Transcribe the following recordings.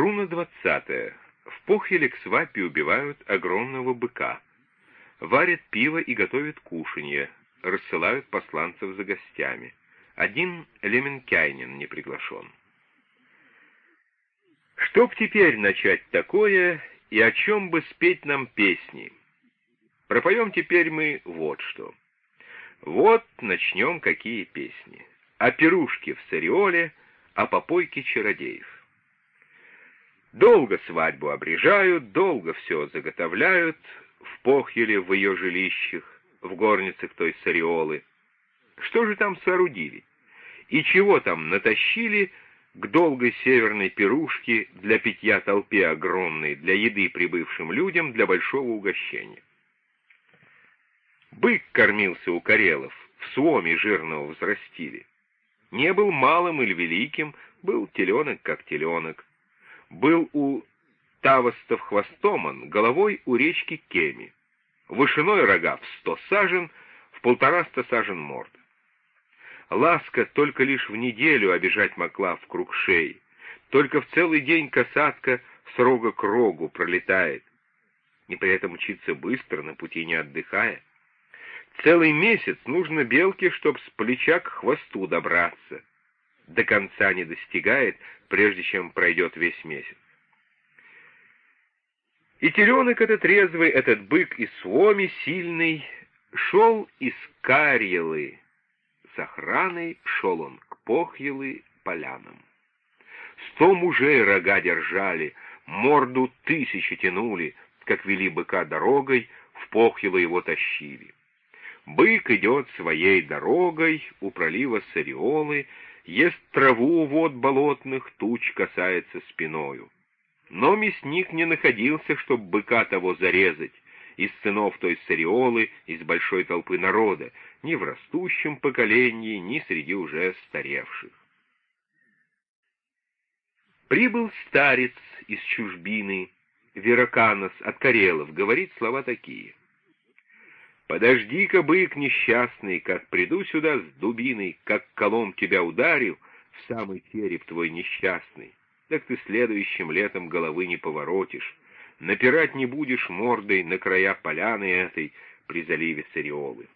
Руна двадцатая. В Похеле к свадьбе убивают огромного быка. Варят пиво и готовят кушанье, рассылают посланцев за гостями. Один Леменкайнин не приглашен. Чтоб теперь начать такое, и о чем бы спеть нам песни? Пропоем теперь мы вот что. Вот начнем какие песни. О пирушке в Сариоле, о попойке чародеев. Долго свадьбу обрежают, долго все заготовляют, в Похьеле в ее жилищах, в горницах той Сариолы. Что же там соорудили? И чего там натащили к долгой северной пирушке для питья толпе огромной, для еды прибывшим людям, для большого угощения? Бык кормился у карелов, в своме жирного взрастили. Не был малым или великим, был теленок как теленок. Был у Тавостов хвостоман, головой у речки Кеми. Вышиной рога в сто сажен, в полтораста сажен морд. Ласка только лишь в неделю обижать могла в круг шеи. Только в целый день касатка с рога к рогу пролетает. И при этом мчится быстро, на пути не отдыхая. Целый месяц нужно белке, чтоб с плеча к хвосту добраться. До конца не достигает, прежде чем пройдет весь месяц. И теленок этот резвый, этот бык из своми сильный, шел из Карьелы. С охраной шел он к Похьелы полянам. Сто мужей рога держали, морду тысячи тянули, как вели быка дорогой, в Похьело его тащили. Бык идет своей дорогой у пролива Сариолы, ест траву вод болотных, туч касается спиною. Но мясник не находился, чтоб быка того зарезать, из сынов той Сариолы, из большой толпы народа, ни в растущем поколении, ни среди уже старевших. Прибыл старец из чужбины, Вераканос от Карелов, говорит слова такие. Подожди-ка, бык несчастный, как приду сюда с дубиной, как колом тебя ударил, в самый череп твой несчастный, так ты следующим летом головы не поворотишь, напирать не будешь мордой на края поляны этой при заливе Сариолы.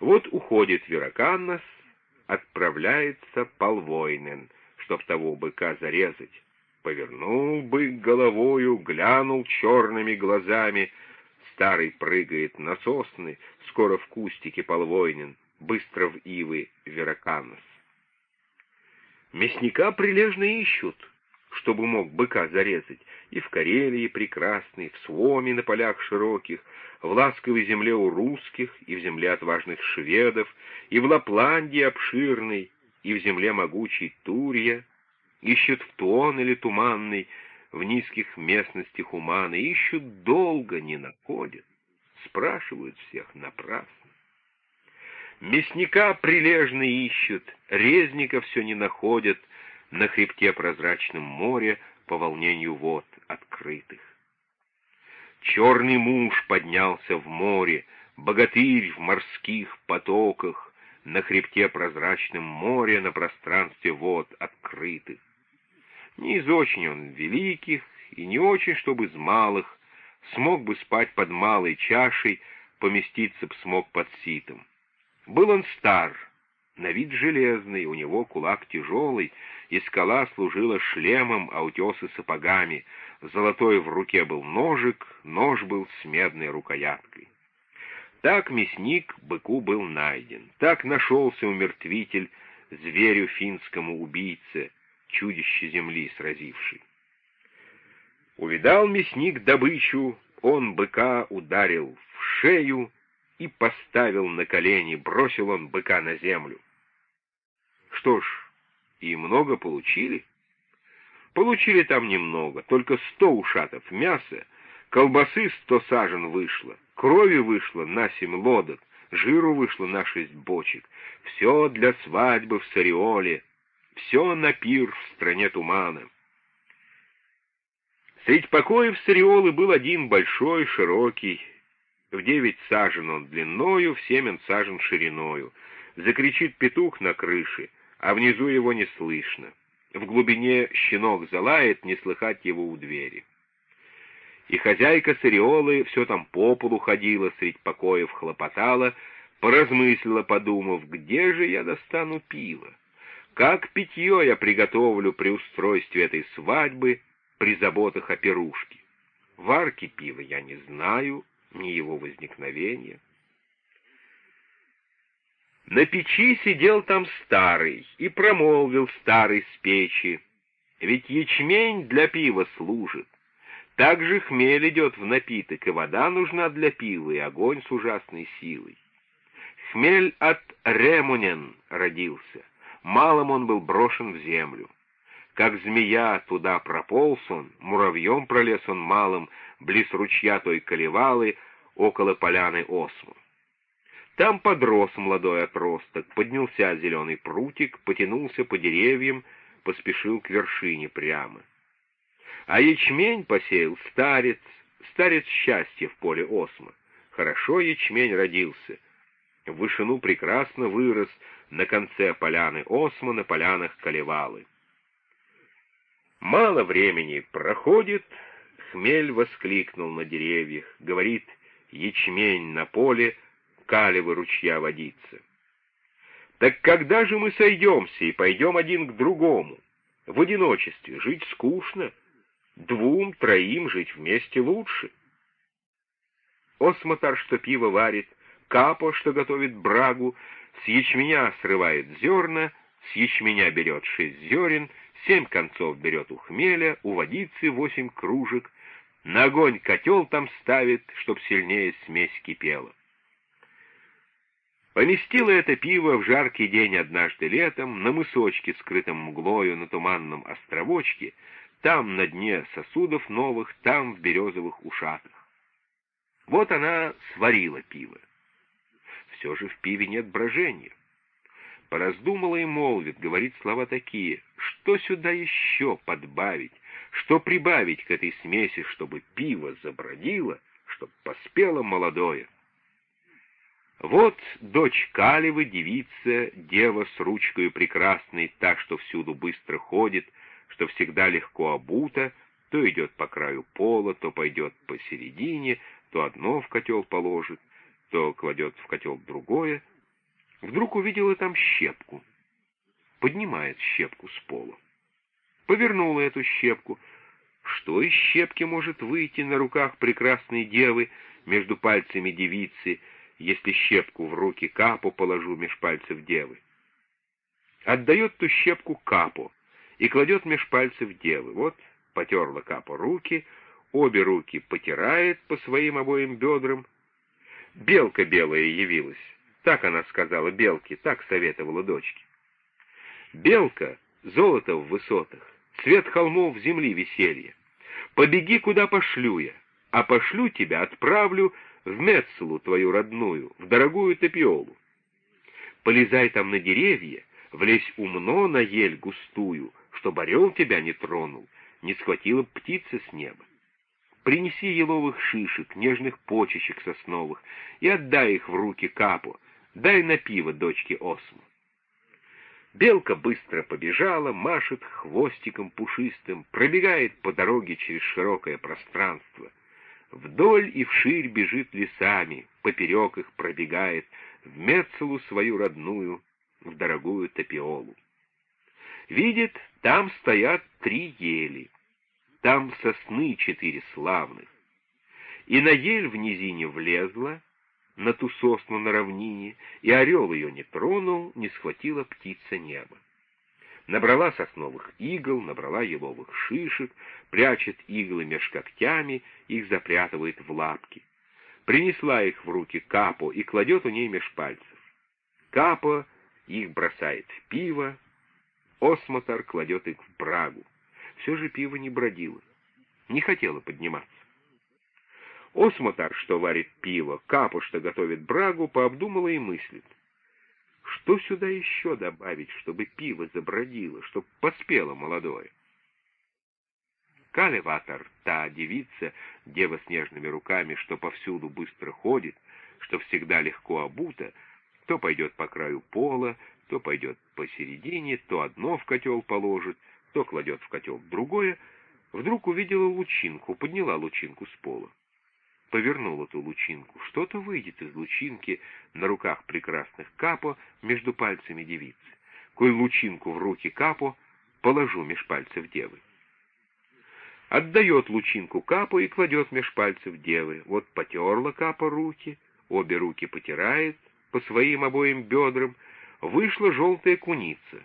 Вот уходит Вераканнос, отправляется Полвойнен, чтоб того быка зарезать. Повернул бык головою, глянул черными глазами — Старый прыгает на сосны, скоро в кустике полвойнен, быстро в ивы вераканос. Мясника прилежно ищут, чтобы мог быка зарезать, и в Карелии прекрасной, в Своме на полях широких, в ласковой земле у русских, и в земле отважных шведов, и в Лапландии обширной, и в земле могучей Турья, ищут в Туон или Туманный, в низких местностях уманы, ищут долго, не находят, спрашивают всех напрасно. Мясника прилежно ищут, резника все не находят на хребте прозрачном море по волнению вод открытых. Черный муж поднялся в море, богатырь в морских потоках, на хребте прозрачном море на пространстве вод открытых. Не из очень он великих, и не очень, чтобы из малых, смог бы спать под малой чашей, поместиться б смог под ситом. Был он стар, на вид железный, у него кулак тяжелый, и скала служила шлемом, а утесы сапогами, золотой в руке был ножик, нож был с медной рукояткой. Так мясник быку был найден, так нашелся умертвитель зверю финскому убийце, чудище земли сразивший. Увидал мясник добычу, он быка ударил в шею и поставил на колени, бросил он быка на землю. Что ж, и много получили? Получили там немного, только сто ушатов мяса, колбасы сто сажен вышло, крови вышло на семь лодок, жиру вышло на шесть бочек. Все для свадьбы в Сариоле, все на пир в стране тумана. Средь покоев Сариолы был один большой, широкий, в девять сажен он длиною, в семен сажен шириною. Закричит петух на крыше, а внизу его не слышно. В глубине щенок залает, не слыхать его у двери. И хозяйка с ореолы все там по полу ходила, средь покоев хлопотала, поразмыслила, подумав, где же я достану пиво? Как питье я приготовлю при устройстве этой свадьбы, при заботах о пирушке? Варки пива я не знаю, ни его возникновения. На печи сидел там старый и промолвил старый с печи, ведь ячмень для пива служит. Также хмель идет в напиток, и вода нужна для пива, и огонь с ужасной силой. Хмель от Ремунен родился, малым он был брошен в землю. Как змея туда прополз он, муравьем пролез он малым, близ ручья той колевалы, около поляны Осму. Там подрос молодой отросток, поднялся зеленый прутик, потянулся по деревьям, поспешил к вершине прямо. А ячмень посеял старец, старец счастья в поле Осма. Хорошо ячмень родился. В вышину прекрасно вырос на конце поляны Осма, на полянах Калевалы. Мало времени проходит, хмель воскликнул на деревьях, говорит, ячмень на поле, калевы ручья водится. Так когда же мы сойдемся и пойдем один к другому? В одиночестве жить скучно, двум, троим жить вместе лучше. Осмотар, что пиво варит, капо, что готовит брагу, с ячменя срывает зерна, с ячменя берет шесть зерен, семь концов берет у хмеля, у водицы восемь кружек, на огонь котел там ставит, чтоб сильнее смесь кипела. Поместила это пиво в жаркий день однажды летом на мысочке, скрытом мглою на туманном островочке, там на дне сосудов новых, там в березовых ушатах. Вот она сварила пиво. Все же в пиве нет брожения. Пораздумала и молвит, говорит слова такие, что сюда еще подбавить, что прибавить к этой смеси, чтобы пиво забродило, чтоб поспело молодое. Вот дочь Калевы, девица, дева с ручкой прекрасной, так что всюду быстро ходит, что всегда легко обута, то идет по краю пола, то пойдет посередине, то одно в котел положит, то кладет в котел другое. Вдруг увидела там щепку. Поднимает щепку с пола. Повернула эту щепку. Что из щепки может выйти на руках прекрасной девы между пальцами девицы, если щепку в руки капу положу меж пальцев девы. Отдает ту щепку капу и кладет меж пальцев девы. Вот потерла капу руки, обе руки потирает по своим обоим бедрам. Белка белая явилась. Так она сказала белке, так советовала дочке. Белка — золото в высотах, цвет холмов земли веселья. Побеги, куда пошлю я, а пошлю тебя, отправлю в Мецелу твою родную, в дорогую Топиолу. Полезай там на деревья, влезь умно на ель густую, чтоб орел тебя не тронул, не схватила птица с неба. Принеси еловых шишек, нежных почечек сосновых и отдай их в руки капу, дай на пиво дочке Осму. Белка быстро побежала, машет хвостиком пушистым, пробегает по дороге через широкое пространство. Вдоль и вширь бежит лесами, поперек их пробегает, в Мецелу свою родную, в дорогую Топиолу. Видит, там стоят три ели, там сосны четыре славных. И на ель в низине влезла, на ту сосну на равнине, и орел ее не тронул, не схватила птица неба. Набрала сосновых игл, набрала еловых шишек, прячет иглы меж когтями, их запрятывает в лапки. Принесла их в руки Капо и кладет у ней меж пальцев. Капо их бросает в пиво, Осмотр кладет их в брагу. Все же пиво не бродило, не хотело подниматься. Осмотр, что варит пиво, Капо, что готовит брагу, пообдумала и мыслит. Что сюда еще добавить, чтобы пиво забродило, чтоб поспело молодое? Калеватор, та девица, дева с нежными руками, что повсюду быстро ходит, что всегда легко обута, то пойдет по краю пола, то пойдет посередине, то одно в котел положит, то кладет в котел другое, вдруг увидела лучинку, подняла лучинку с пола. Повернула ту лучинку. Что-то выйдет из лучинки на руках прекрасных капо между пальцами девицы. Кой лучинку в руки капо положу меж пальцев девы. Отдает лучинку капу и кладет меж пальцев девы. Вот потерла капа руки, обе руки потирает по своим обоим бедрам. Вышла желтая куница.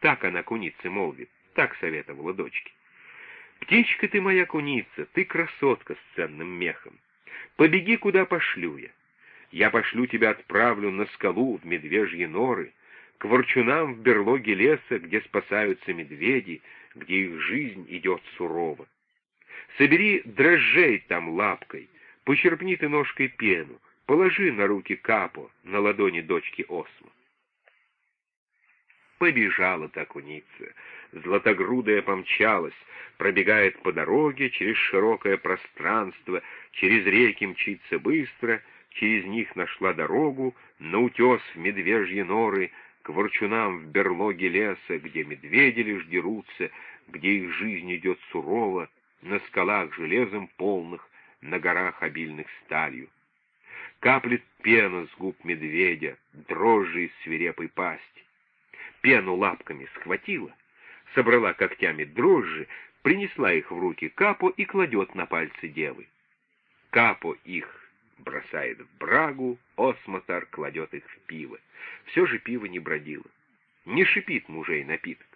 Так она кунице молвит, так советовала дочке. «Птичка ты моя куница, ты красотка с ценным мехом. Побеги, куда пошлю я. Я пошлю тебя отправлю на скалу в медвежьи норы, к ворчунам в берлоге леса, где спасаются медведи, где их жизнь идет сурово. Собери дрожжей там лапкой, почерпни ты ножкой пену, положи на руки капо, на ладони дочки Осма. Побежала та куница, златогрудая помчалась, пробегает по дороге через широкое пространство, через реки мчится быстро, через них нашла дорогу, на утес в медвежьи норы, к ворчунам в берлоге леса, где медведи лишь дерутся, где их жизнь идет сурово, на скалах железом полных, на горах обильных сталью. Каплет пена с губ медведя, дрожжи из свирепой пасти. Пену лапками схватила, собрала когтями дрожжи, принесла их в руки Капо и кладет на пальцы девы. Капо их бросает в брагу, осмотр кладет их в пиво. Все же пиво не бродило. Не шипит мужей напиток.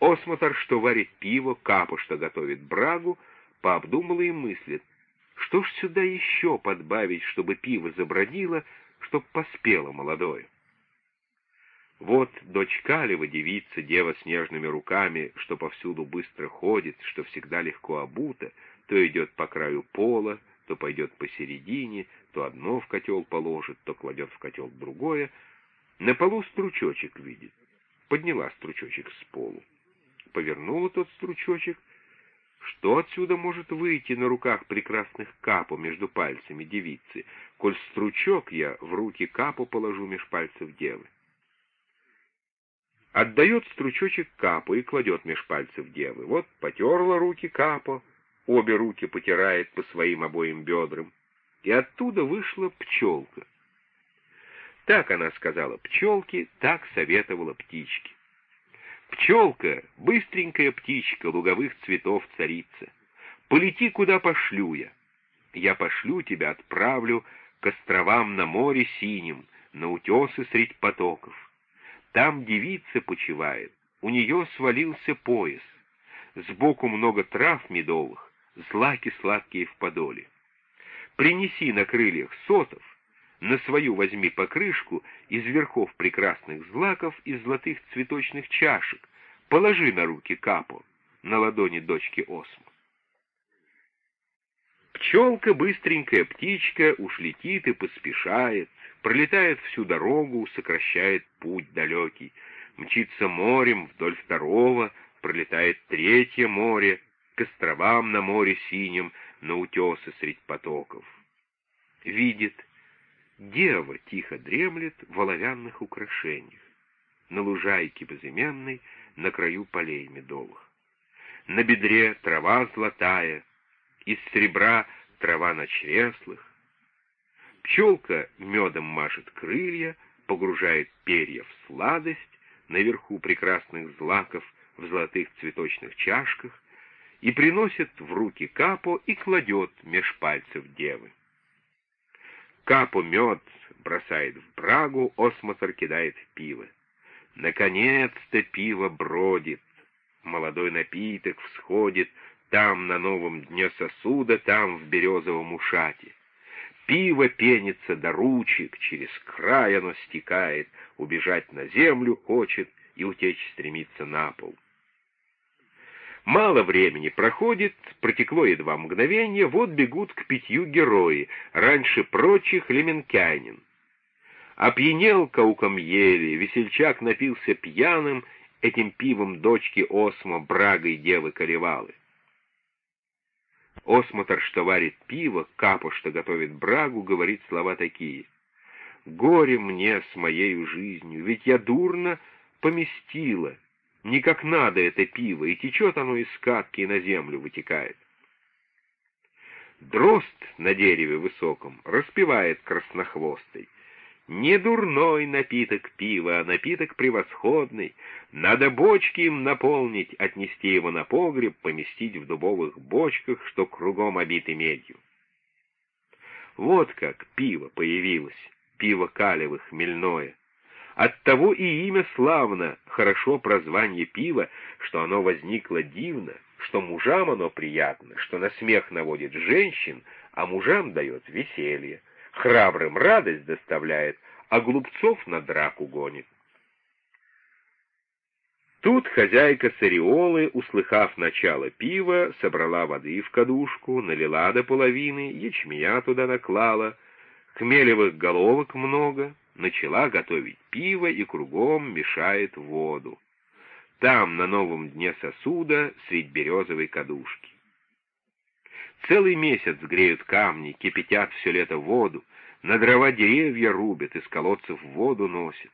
Осмотр, что варит пиво, Капо, что готовит брагу, пообдумала и мыслит, что ж сюда еще подбавить, чтобы пиво забродило, чтоб поспело молодое. Вот дочь Калева, девица, дева с нежными руками, что повсюду быстро ходит, что всегда легко обута, то идет по краю пола, то пойдет посередине, то одно в котел положит, то кладет в котел другое. На полу стручочек видит. Подняла стручочек с полу. Повернула тот стручочек. Что отсюда может выйти на руках прекрасных капу между пальцами девицы, коль стручок я в руки капу положу меж пальцев девы? Отдает стручочек капу и кладет меж пальцев девы. Вот потерла руки капу, обе руки потирает по своим обоим бедрам, и оттуда вышла пчелка. Так она сказала пчелке, так советовала птичке. Пчелка, быстренькая птичка, луговых цветов царица, полети, куда пошлю я. Я пошлю тебя, отправлю к островам на море синим, на утесы средь потоков. Там девица почивает, у нее свалился пояс. Сбоку много трав медовых, злаки сладкие в подоле. Принеси на крыльях сотов, на свою возьми покрышку из верхов прекрасных злаков и золотых цветочных чашек, положи на руки капу, на ладони дочки Осму. Пчелка, быстренькая птичка, уж летит и поспешает, пролетает всю дорогу, сокращает путь далекий, мчится морем вдоль второго, пролетает третье море, к островам на море синем, на утесы средь потоков. Видит, дева тихо дремлет в оловянных украшениях, на лужайке безыменной, на краю полей медовых. На бедре трава золотая, из серебра трава на чреслах. Пчелка медом машет крылья, погружает перья в сладость, наверху прекрасных злаков в золотых цветочных чашках, и приносит в руки капо и кладет меж пальцев девы. Капо мед бросает в брагу, осмотр кидает в пиво. Наконец-то пиво бродит, молодой напиток всходит там на новом дне сосуда, там в березовом ушате. Пиво пенится до ручек, через край оно стекает, убежать на землю хочет и утечь стремится на пол. Мало времени проходит, протекло едва мгновение, вот бегут к питью герои, раньше прочих Леменкянин. Опьянел кауком ели, весельчак напился пьяным этим пивом дочки Осмо, брагой девы Колевалы. Осмотр, что варит пиво, капо, что готовит брагу, говорит слова такие. «Горе мне с моею жизнью, ведь я дурно поместила, не как надо это пиво, и течет оно из скатки и на землю вытекает. Дрозд на дереве высоком распевает краснохвостый. Не дурной напиток пива, а напиток превосходный. Надо бочки им наполнить, отнести его на погреб, поместить в дубовых бочках, что кругом обиты медью. Вот как пиво появилось, пиво калевых, хмельное. Оттого и имя славно, хорошо прозвание пива, что оно возникло дивно, что мужам оно приятно, что на смех наводит женщин, а мужам дает веселье, храбрым радость доставляет, а глупцов на драку гонит. Тут хозяйка Сариолы, услыхав начало пива, собрала воды в кадушку, налила до половины, ячменя туда наклала, хмелевых головок много, начала готовить пиво и кругом мешает воду. Там, на новом дне сосуда, средь березовой кадушки. Целый месяц греют камни, кипятят все лето воду, на дрова деревья рубят, из колодцев воду носят.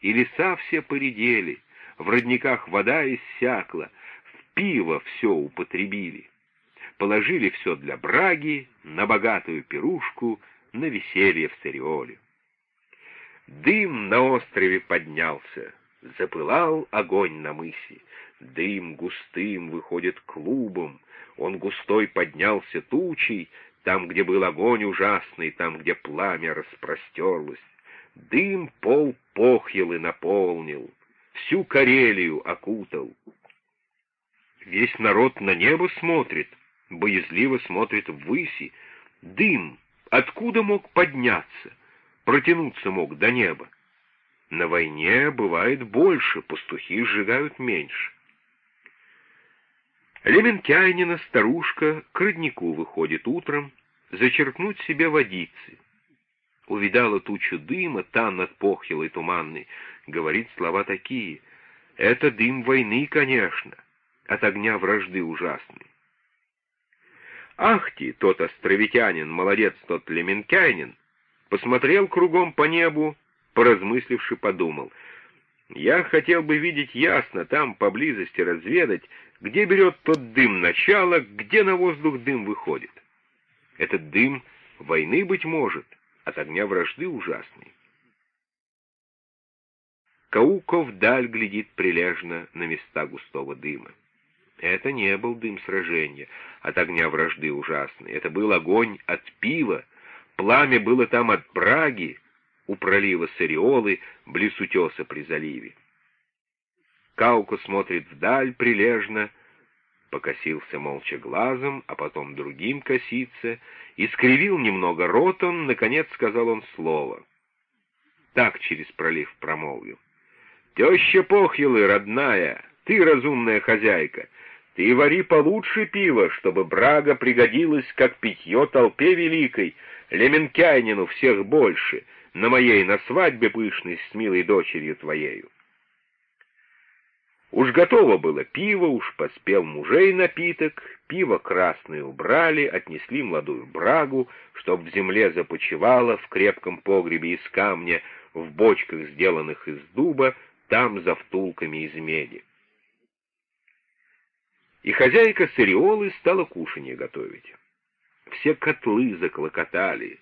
И леса все поредели, в родниках вода иссякла, в пиво все употребили. Положили все для браги, на богатую пирушку, на веселье в Цериоле. Дым на острове поднялся, запылал огонь на мысе. Дым густым выходит клубом, он густой поднялся тучей, там, где был огонь ужасный, там, где пламя распростерлось. Дым пол похьелы наполнил, всю Карелию окутал. Весь народ на небо смотрит, боязливо смотрит ввыси. Дым откуда мог подняться? протянуться мог до неба. На войне бывает больше, пастухи сжигают меньше. Леменкянина старушка к роднику выходит утром зачерпнуть себе водицы. Увидала тучу дыма там над похилой туманной, говорит слова такие. Это дым войны, конечно, от огня вражды ужасной. Ахти, тот островитянин, молодец тот Леменкянин, посмотрел кругом по небу, поразмысливши, подумал. Я хотел бы видеть ясно, там поблизости разведать, где берет тот дым начало, где на воздух дым выходит. Этот дым войны, быть может, от огня вражды ужасный. Кауко вдаль глядит прилежно на места густого дыма. Это не был дым сражения от огня вражды ужасный, это был огонь от пива, Пламя было там от Праги, у пролива Сариолы, близ утеса при заливе. Кауко смотрит вдаль прилежно, покосился молча глазом, а потом другим косится, и скривил немного рот он, наконец сказал он слово. Так через пролив промолвил. «Теща похилы, родная, ты разумная хозяйка, ты вари получше пива, чтобы брага пригодилась, как питье толпе великой, Леменкянину всех больше, на моей на свадьбе пышной с милой дочерью твоею. Уж готово было пиво, уж поспел мужей напиток, пиво красное убрали, отнесли молодую брагу, чтоб в земле започивала в крепком погребе из камня, в бочках, сделанных из дуба, там за втулками из меди. И хозяйка Сариолы стала кушанье готовить. Все котлы заклокотали,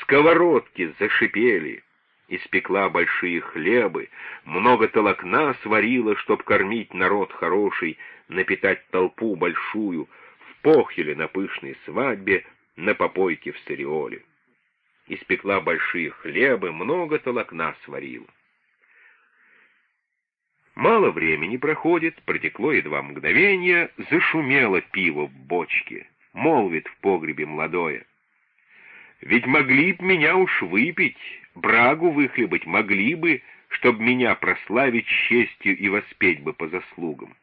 сковородки зашипели, испекла большие хлебы, много толокна сварила, чтоб кормить народ хороший, напитать толпу большую, в похеле на пышной свадьбе, на попойке в стереоле. Испекла большие хлебы, много толокна сварила. Мало времени проходит, протекло едва мгновение, зашумело пиво в бочке молвит в погребе молодое. Ведь могли б меня уж выпить, брагу выхлебать могли бы, чтоб меня прославить честью и воспеть бы по заслугам.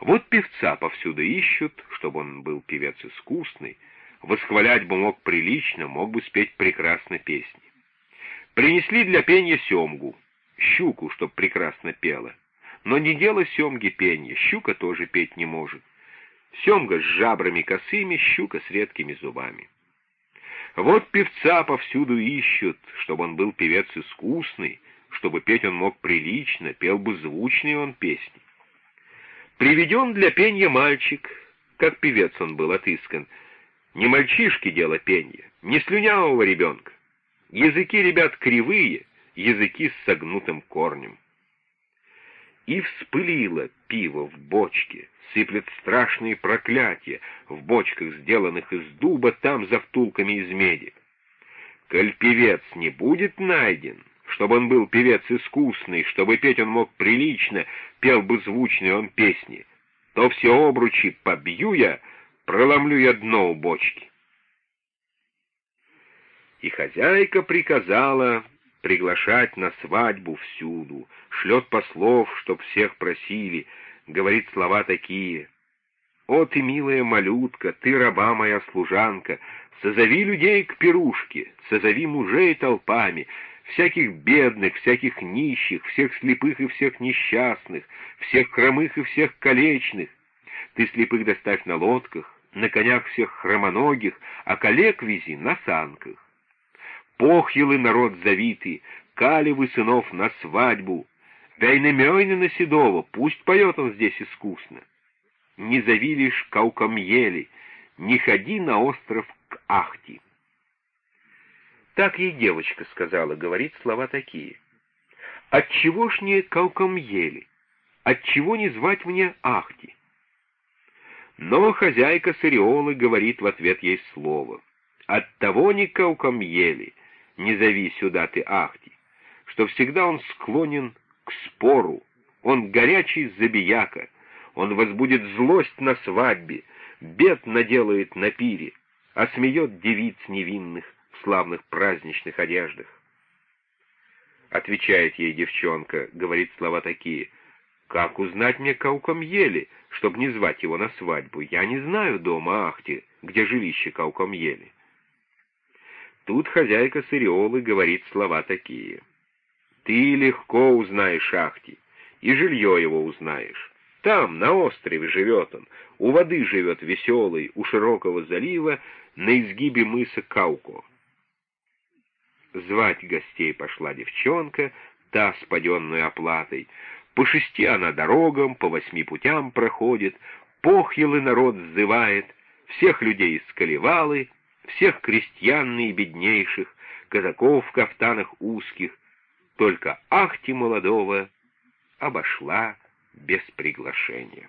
Вот певца повсюду ищут, чтобы он был певец искусный, восхвалять бы мог прилично, мог бы спеть прекрасно песни. Принесли для пения семгу, щуку, чтоб прекрасно пела. Но не дело семги пенья, щука тоже петь не может семга с жабрами косыми, щука с редкими зубами. Вот певца повсюду ищут, чтобы он был певец искусный, чтобы петь он мог прилично, пел бы звучные он песни. Приведен для пения мальчик, как певец он был отыскан, не мальчишки дело пенья, не слюнявого ребенка. Языки ребят кривые, языки с согнутым корнем. И вспылило пиво в бочке, сыплет страшные проклятия в бочках, сделанных из дуба, там за втулками из меди. Коль певец не будет найден, чтобы он был певец искусный, чтобы петь он мог прилично, пел бы звучные он песни, то все обручи побью я, проломлю я дно у бочки. И хозяйка приказала приглашать на свадьбу всюду, шлет послов, чтоб всех просили, говорит слова такие. «О, ты, милая малютка, ты, раба моя служанка, созови людей к пирушке, созови мужей толпами, всяких бедных, всяких нищих, всех слепых и всех несчастных, всех хромых и всех калечных. Ты слепых доставь на лодках, на конях всех хромоногих, а коллег вези на санках. Похилы народ завитый, калевы сынов на свадьбу. Вейнемёйны на Седова, пусть поет он здесь искусно. Не зови лишь Каукамьели, не ходи на остров к Ахти. Так ей девочка сказала, говорит слова такие. Отчего ж не Каукамьели? Отчего не звать мне Ахти? Но хозяйка Сариолы говорит в ответ ей слово. Оттого не Каукамьели, не зови сюда ты Ахти, что всегда он склонен к спору, он горячий забияка, он возбудит злость на свадьбе, бед наделает на пире, осмеет девиц невинных в славных праздничных одеждах. Отвечает ей девчонка, говорит слова такие, «Как узнать мне Кауком Ели, чтоб не звать его на свадьбу? Я не знаю дома Ахти, где жилище Кауком Ели». Тут хозяйка Сыриолы говорит слова такие. «Ты легко узнаешь Ахти, и жилье его узнаешь. Там, на острове, живет он, у воды живет веселый, у широкого залива, на изгибе мыса Кауко». Звать гостей пошла девчонка, та с паденной оплатой. По шести она дорогам, по восьми путям проходит, похьелы народ сзывает, всех людей из Калевалы — всех крестьян наибеднейших, казаков в кафтанах узких, только Ахти молодого обошла без приглашения.